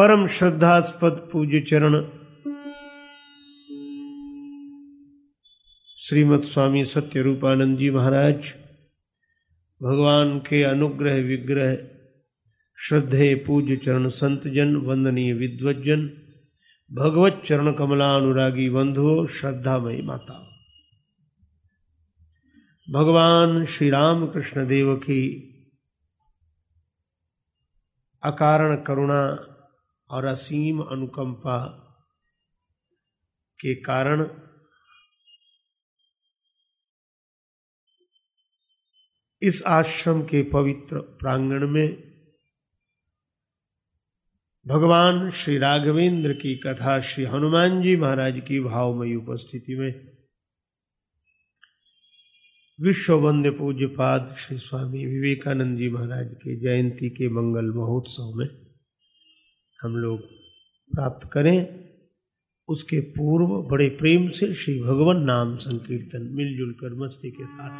परम श्रद्धास्पद पूज्य चरण। श्रीमद स्वामी सत्य रूपानंद जी महाराज, भगवान के अनुग्रह विग्रह, श्रद्धे पूज्य चरण संत जन, वंदनीय विद्वजन भगवत चरण कमला अनुरागी बंधुओं, श्रद्धामयी माता। भगवान श्री राम कृष्ण देव की अकारण करुणा और असीम अनुकंपा के कारण इस आश्रम के पवित्र प्रांगण में भगवान श्री राघवेंद्र की कथा श्री हनुमान जी महाराज की भावमयी उपस्थिति में विश्व वंद्य पूज्य पाद श्री स्वामी विवेकानंद जी महाराज के जयंती के मंगल महोत्सव में हम लोग प्राप्त करें। उसके पूर्व बड़े प्रेम से श्री भगवान नाम संकीर्तन, मिलजुल कर मस्ती के साथ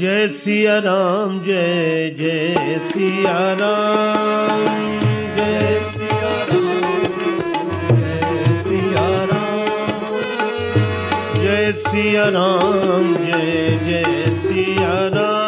जय सिया राम, जय जय सिया राम, जय सिया राम राम, जय सिया राम, जय जय सिया राम।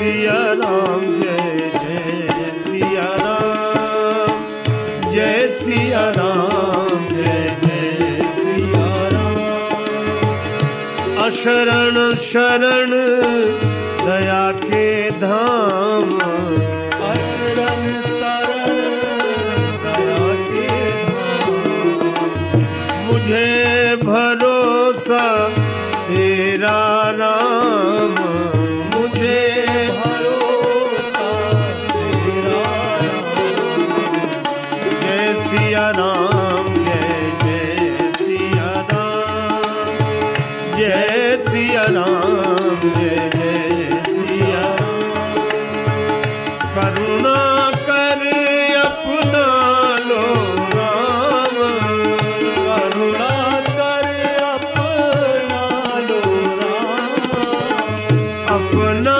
सिया राम जय जय सिया राम जय सिया राम जय जय सिया राम अशरण शरण दया के धाम। असरण शरण दया के धाम। मुझे भरोसा तेरा राम सिया राम जय जय सिया राम जय सिया राम जय जय सिया करुणा कर अपना लो राम करुणा कर अपना लो राम अपना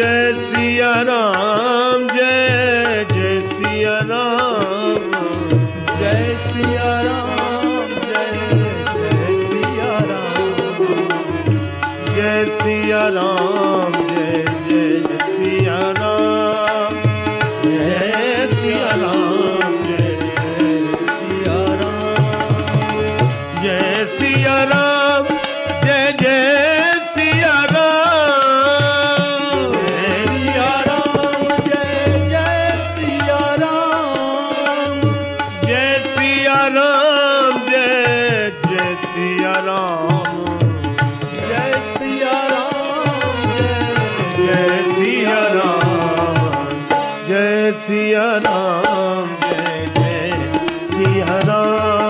जय सिया राम जय जय सिया राम। जय सिया राम जय जय सिया राम। जय सिया राम जय सियाराम जय जय Siyaram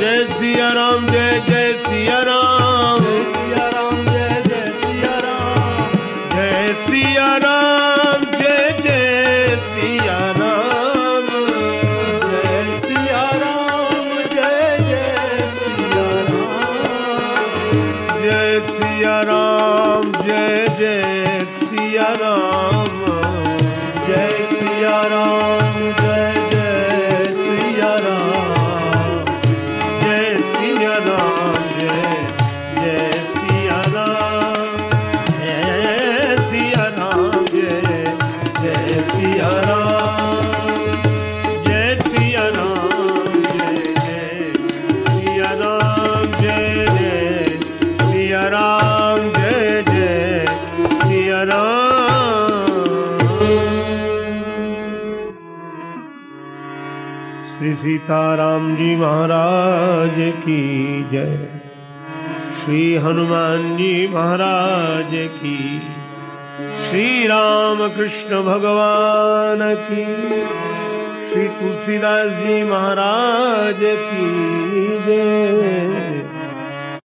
Jai Siya Ram, Jai Siya Ram, Jai Siya Ram. Siya Ram जय जय सिया राम। जय सिया राम श्री सीताराम जी महाराज की जय। श्री हनुमान जी महाराज की। श्री राम कृष्ण भगवान की। श्री तुलसीदास जी महाराज की जय।